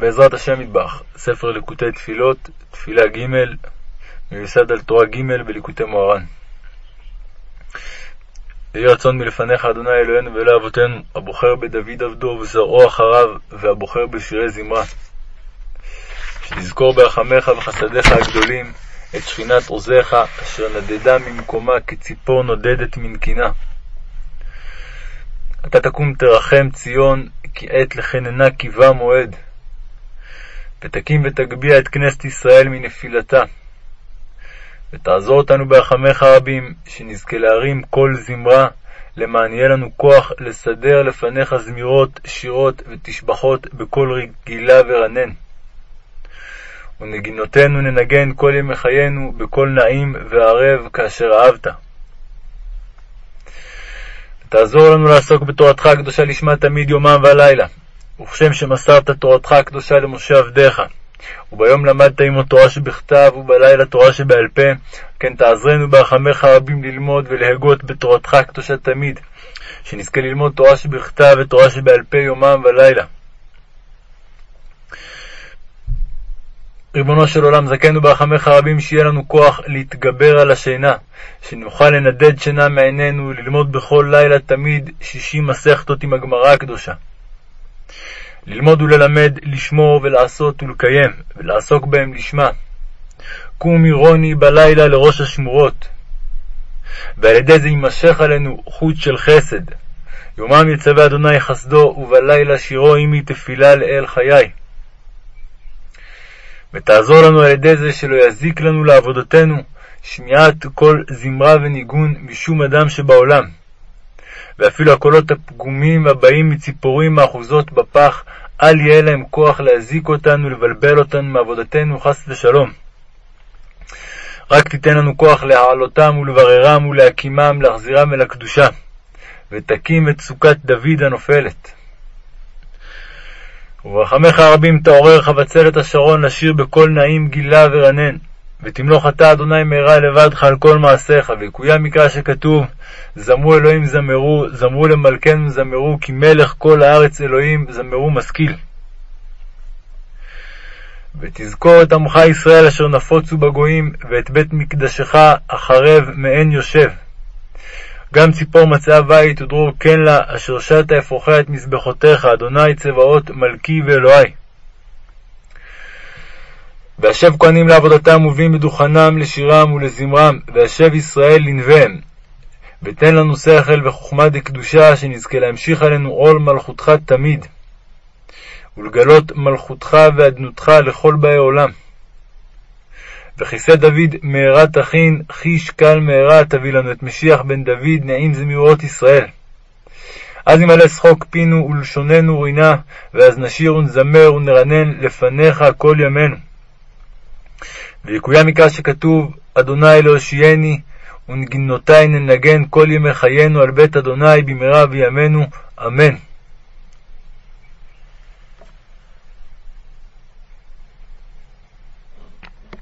בעזרת השם מטבח, ספר ליקוטי תפילות, תפילה ג', מיוסד על תורה ג' בליקוטי מוהר"ן. יהי רצון מלפניך, אדוני אלוהינו ואלוהי אבותינו, הבוחר בדוד עבדו וזרעו אחריו, והבוחר בשירי זמרה. שתזכור ברחמיך וחסדיך הגדולים את שכינת עוזיך, אשר נדדה ממקומה כציפור נודדת מנקינה. אתה תקום תרחם ציון, כי עת לחננה קיווה מועד. ותקים ותגביה את כנסת ישראל מנפילתה. ותעזור אותנו ברחמיך רבים, שנזכה להרים כל זמרה, למען יהיה לנו כוח לסדר לפניך זמירות, שירות ותשבחות בקול רגילה ורנן. ונגינותינו ננגן כל ימי חיינו בקול נעים וערב כאשר אהבת. תעזור לנו לעסוק בתורתך הקדושה לשמה תמיד יומם ולילה, וכשם שמסרת תורתך הקדושה למשה עבדיך, וביום למדת עמו תורה שבכתב, ובלילה תורה שבעל פה, כן תעזרנו ברחמך רבים ללמוד ולהגות בתורתך הקדושה תמיד, שנזכה ללמוד תורה שבכתב ותורה שבעל פה יומם ולילה. ריבונו של עולם, זכנו ברחמך רבים שיהיה לנו כוח להתגבר על השינה, שנוכל לנדד שינה מעינינו, ללמוד בכל לילה תמיד שישים מסכתות עם הגמרא הקדושה. ללמוד וללמד, לשמור ולעשות ולקיים, ולעסוק בהם לשמה. קומי רוני בלילה לראש השמורות. ועל ידי זה יימשך עלינו חוט של חסד. יומם יצווה אדוני חסדו, ובלילה שירו עמי תפילה לאל חיי. ותעזור לנו על ידי זה שלא יזיק לנו לעבודתנו שמיעת כל זמרה וניגון משום אדם שבעולם. ואפילו הקולות הפגומים הבאים מציפורים מאחוזות בפח, אל יהיה להם כוח להזיק אותנו, לבלבל אותנו מעבודתנו, חס ושלום. רק תיתן לנו כוח להעלותם ולבררם ולהקימם, להחזירם אל הקדושה, ותקים את סוכת דוד הנופלת. וברחמך הרבים תעורר חבצלת השרון לשיר בקול נעים גילה ורנן. ותמלוך אתה, אדוני, מהרה לבדך על כל מעשיך, ויקוים מקרא שכתוב, זמרו אלוהים זמרו, זמרו למלכנו זמרו, כי מלך כל הארץ אלוהים זמרו משכיל. ותזכור את עמך ישראל אשר נפוצו בגויים, ואת בית מקדשך החרב מעין יושב. גם ציפור מצאה בית ודרור כן לה, אשר שתה אפרוחי את מזבחותיך, אדוני צבאות מלכי ואלוהי. והשב כהנים לעבודתם ובים בדוכנם לשירם ולזמרם, והשב ישראל לנביהם. ותן לנו שכל וחוכמה דקדושה, שנזכה להמשיך עלינו עול מלכותך תמיד, ולגלות מלכותך ואדנותך לכל באי עולם. וכיסא דוד מהרה תכין, חיש קל מהרה תביא לנו את משיח בן דוד, נעים זמירות ישראל. אז ימלא שחוק פינו ולשוננו רינה, ואז נשיר ונזמר ונרנן לפניך כל ימינו. ויקוים מכך שכתוב, אדוני להושיעני, ונגינותי ננגן כל ימי חיינו על בית אדוני במהרה בימינו, אמן.